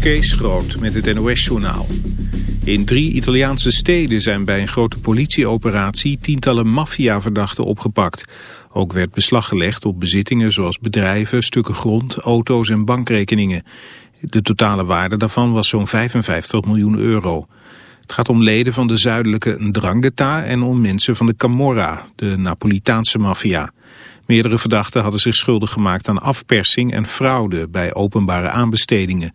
Kees Groot met het NOS-journaal. In drie Italiaanse steden zijn bij een grote politieoperatie tientallen maffiaverdachten opgepakt. Ook werd beslag gelegd op bezittingen zoals bedrijven, stukken grond, auto's en bankrekeningen. De totale waarde daarvan was zo'n 55 miljoen euro. Het gaat om leden van de zuidelijke Ndrangheta en om mensen van de Camorra, de Napolitaanse maffia. Meerdere verdachten hadden zich schuldig gemaakt aan afpersing en fraude bij openbare aanbestedingen.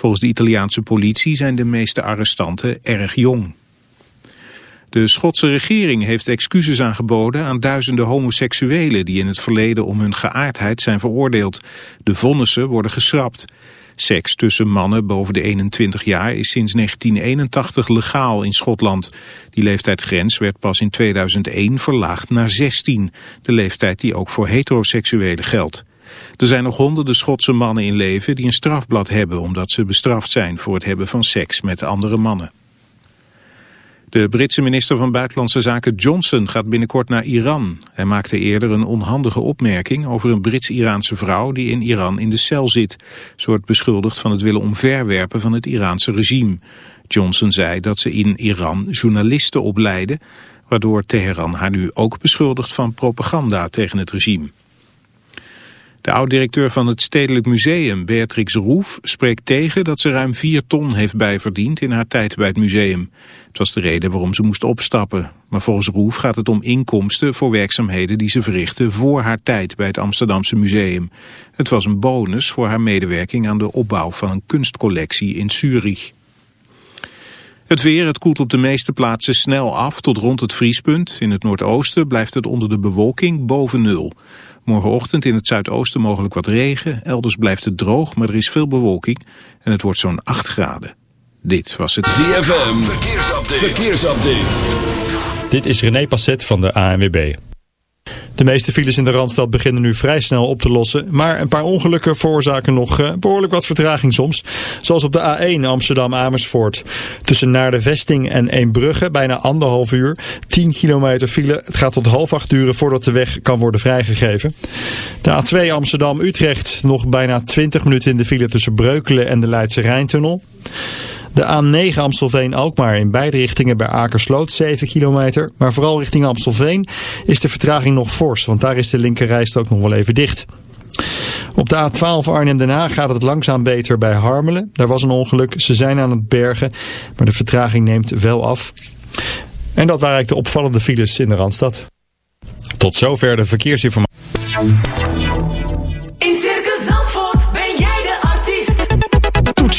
Volgens de Italiaanse politie zijn de meeste arrestanten erg jong. De Schotse regering heeft excuses aangeboden aan duizenden homoseksuelen die in het verleden om hun geaardheid zijn veroordeeld. De vonnissen worden geschrapt. Seks tussen mannen boven de 21 jaar is sinds 1981 legaal in Schotland. Die leeftijdsgrens werd pas in 2001 verlaagd naar 16, de leeftijd die ook voor heteroseksuelen geldt. Er zijn nog honderden Schotse mannen in leven die een strafblad hebben omdat ze bestraft zijn voor het hebben van seks met andere mannen. De Britse minister van Buitenlandse Zaken Johnson gaat binnenkort naar Iran. Hij maakte eerder een onhandige opmerking over een Brits-Iraanse vrouw die in Iran in de cel zit. Ze wordt beschuldigd van het willen omverwerpen van het Iraanse regime. Johnson zei dat ze in Iran journalisten opleiden, waardoor Teheran haar nu ook beschuldigt van propaganda tegen het regime. De oud-directeur van het Stedelijk Museum, Beatrix Roef, spreekt tegen dat ze ruim 4 ton heeft bijverdiend in haar tijd bij het museum. Het was de reden waarom ze moest opstappen. Maar volgens Roef gaat het om inkomsten voor werkzaamheden die ze verrichtte voor haar tijd bij het Amsterdamse museum. Het was een bonus voor haar medewerking aan de opbouw van een kunstcollectie in Zurich. Het weer, het koelt op de meeste plaatsen snel af tot rond het vriespunt. In het noordoosten blijft het onder de bewolking boven nul. Morgenochtend in het zuidoosten mogelijk wat regen. Elders blijft het droog, maar er is veel bewolking. En het wordt zo'n 8 graden. Dit was het ZFM. Verkeersupdate. Verkeersupdate. Dit is René Passet van de ANWB. De meeste files in de Randstad beginnen nu vrij snel op te lossen. Maar een paar ongelukken veroorzaken nog eh, behoorlijk wat vertraging soms. Zoals op de A1 Amsterdam-Amersfoort. Tussen naar de Vesting en Eembrugge bijna anderhalf uur. 10 kilometer file. Het gaat tot half acht duren voordat de weg kan worden vrijgegeven. De A2 Amsterdam-Utrecht nog bijna 20 minuten in de file tussen Breukelen en de Leidse Rijntunnel. De A9 Amstelveen-Alkmaar in beide richtingen bij Akersloot 7 kilometer. Maar vooral richting Amstelveen is de vertraging nog fors, want daar is de linkerrijst ook nog wel even dicht. Op de A12 Arnhem-Den Haag gaat het langzaam beter bij Harmelen. Daar was een ongeluk, ze zijn aan het bergen, maar de vertraging neemt wel af. En dat waren eigenlijk de opvallende files in de Randstad. Tot zover de verkeersinformatie.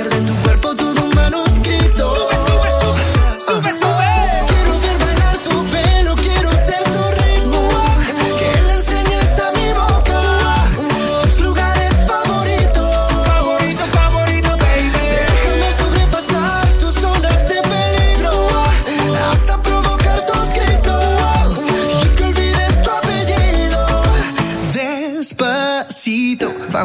hacer de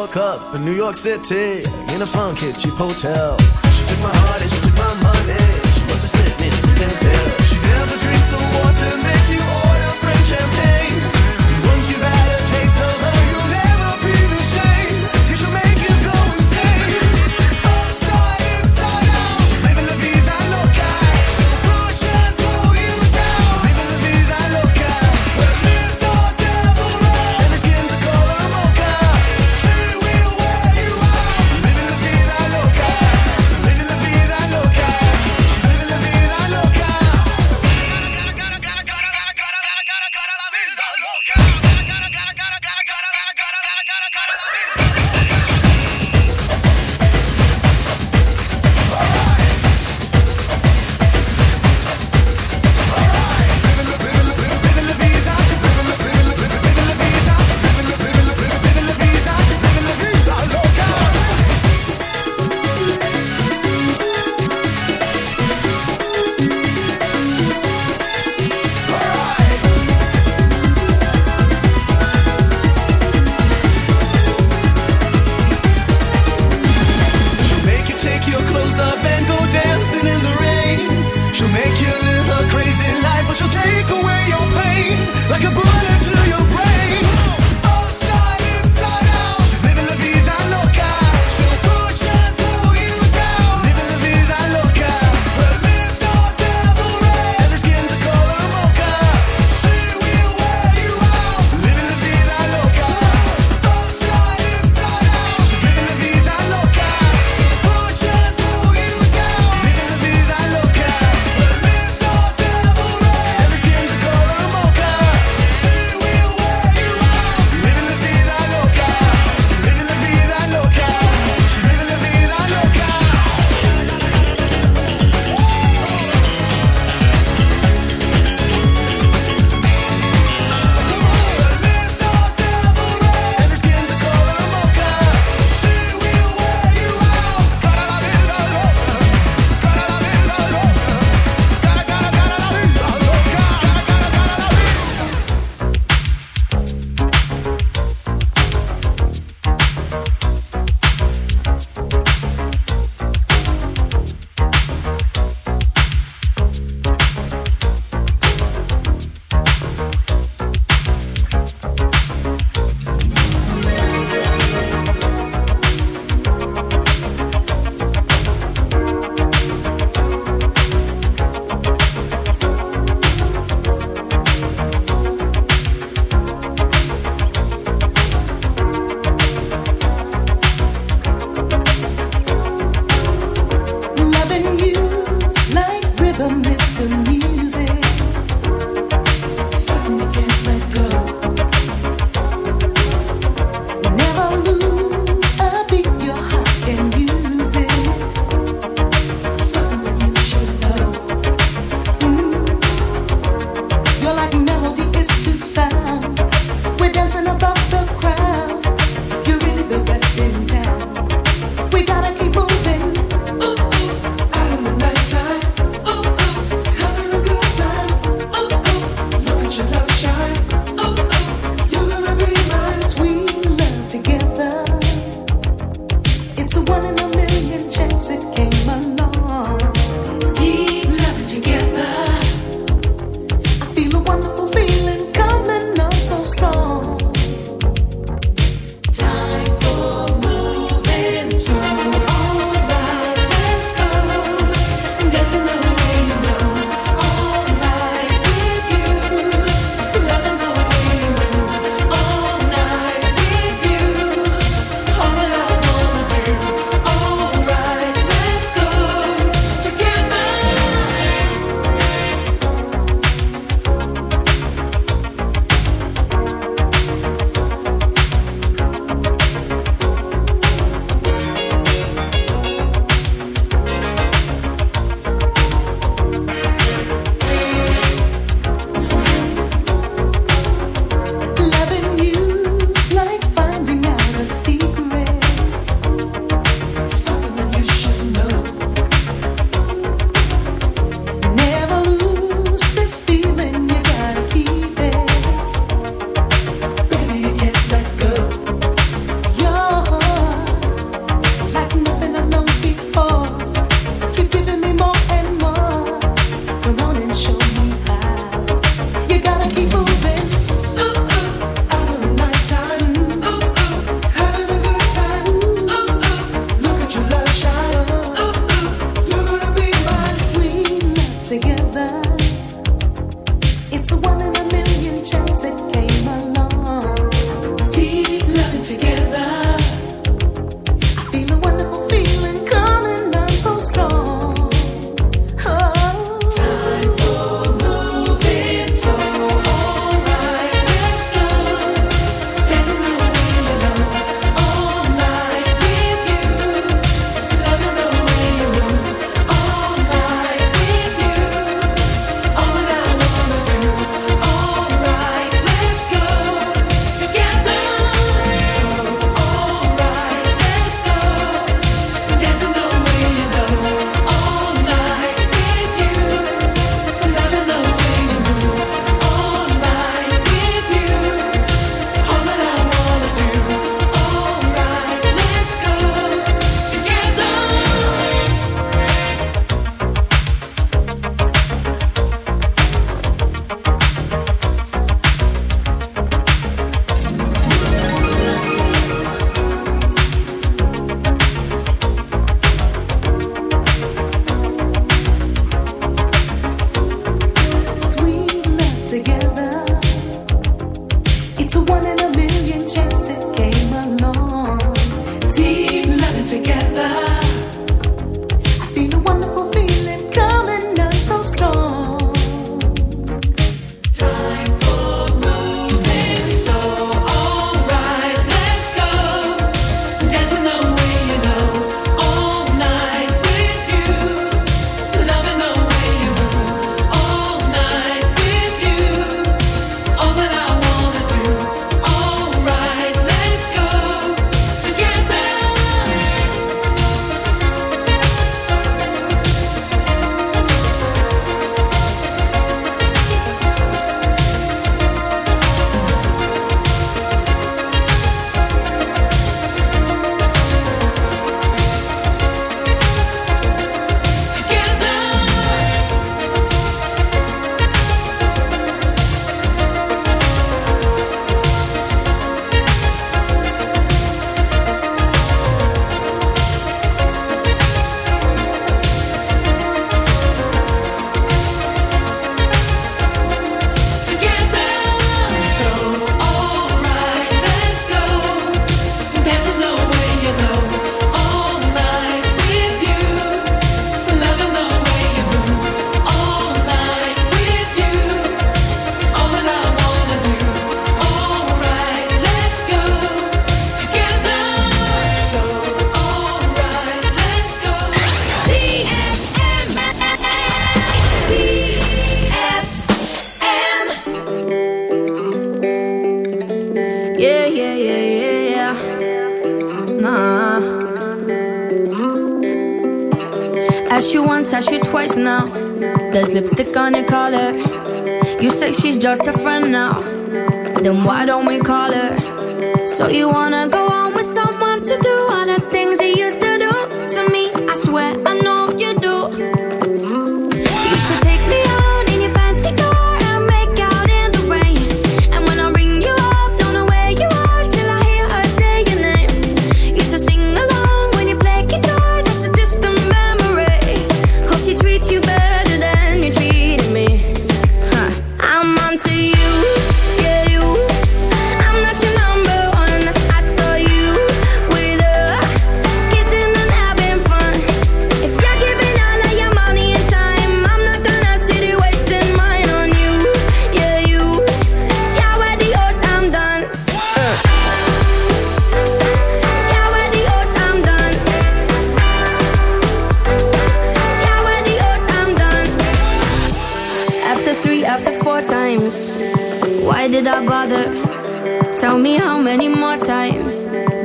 woke up in New York City in a funky cheap hotel. She took my heart and she took my money. She must have slipped me a sleeping pill.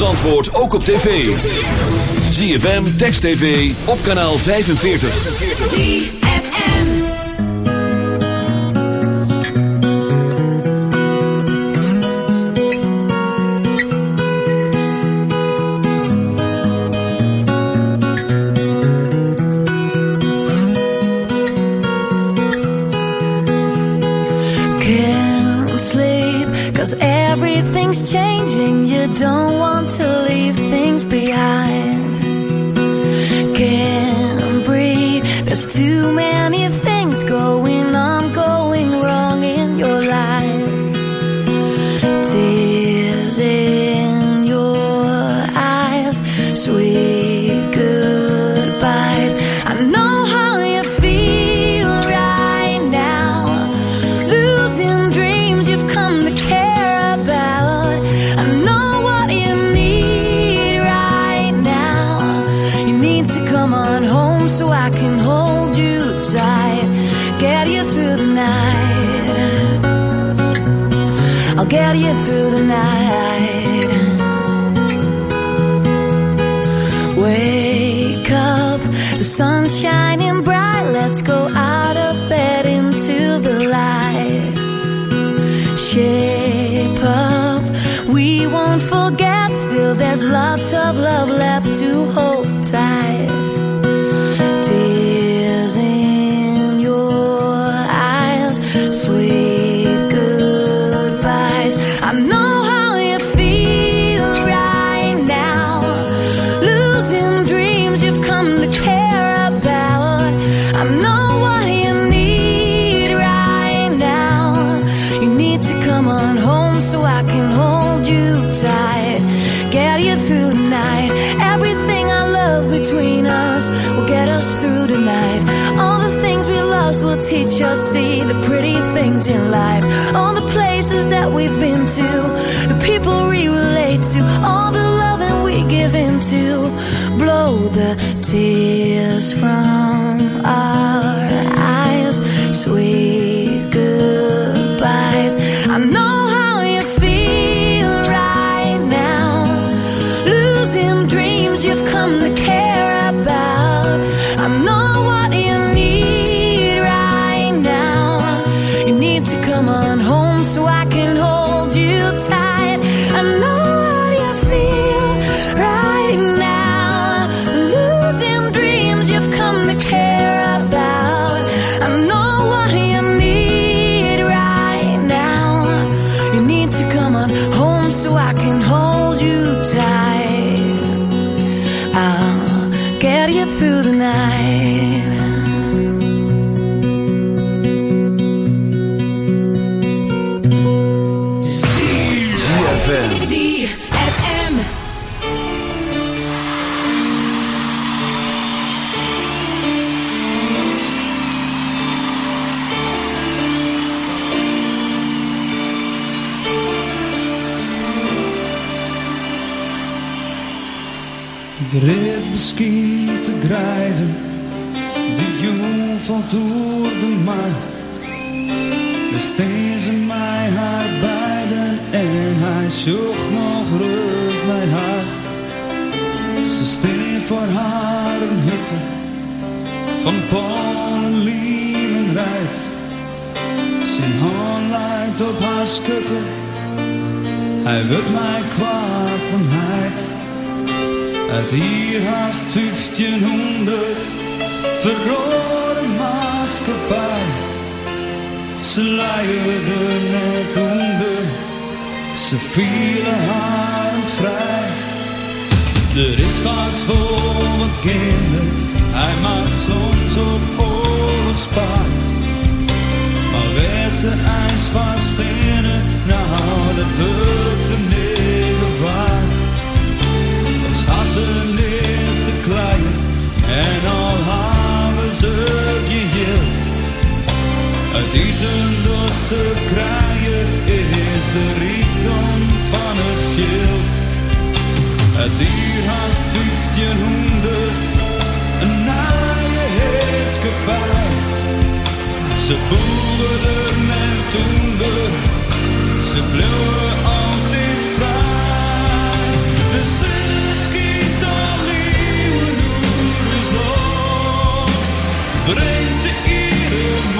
Zandvoort ook op tv. ZFM, Text TV, op kanaal 45. ZFM Can't sleep, cause everything's changed. lots of love left tears from Ik red misschien te grijden, de jong valt door de maan. Besteed ze mij haar beiden en hij zocht nog rust bij haar. Ze steen voor haar een hutte van Polen, Liemen rijdt. Zijn hand leidt op haar schutte, hij wil mij kwaad en heid. Uit hier haast 1500 verrode maatschappij. Ze net onder, ze vielen haar vrij. Er is vaak voor wat kinderen, hij maakt soms op oorlogspaard. Maar werd ze ijs vast in het, nou dat Neer te klein en al hebben ze geheeld. Het eten dat ze krijgen is de rijkdom van het veld. Het hier haast 1500, een naaie heerskepaar. Ze boerden en toender, ze bleven altijd vrij. De brengt de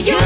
you.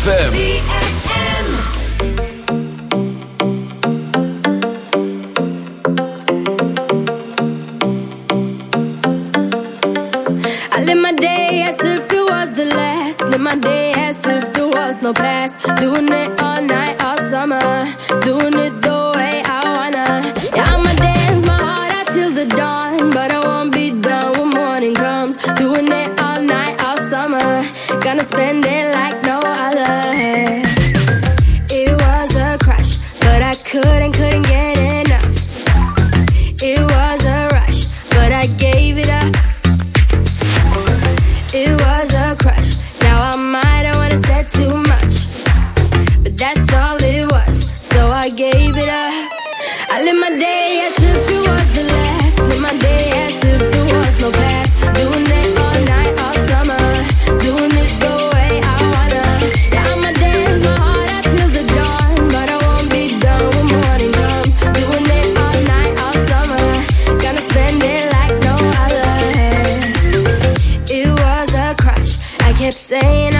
ZFM. kept saying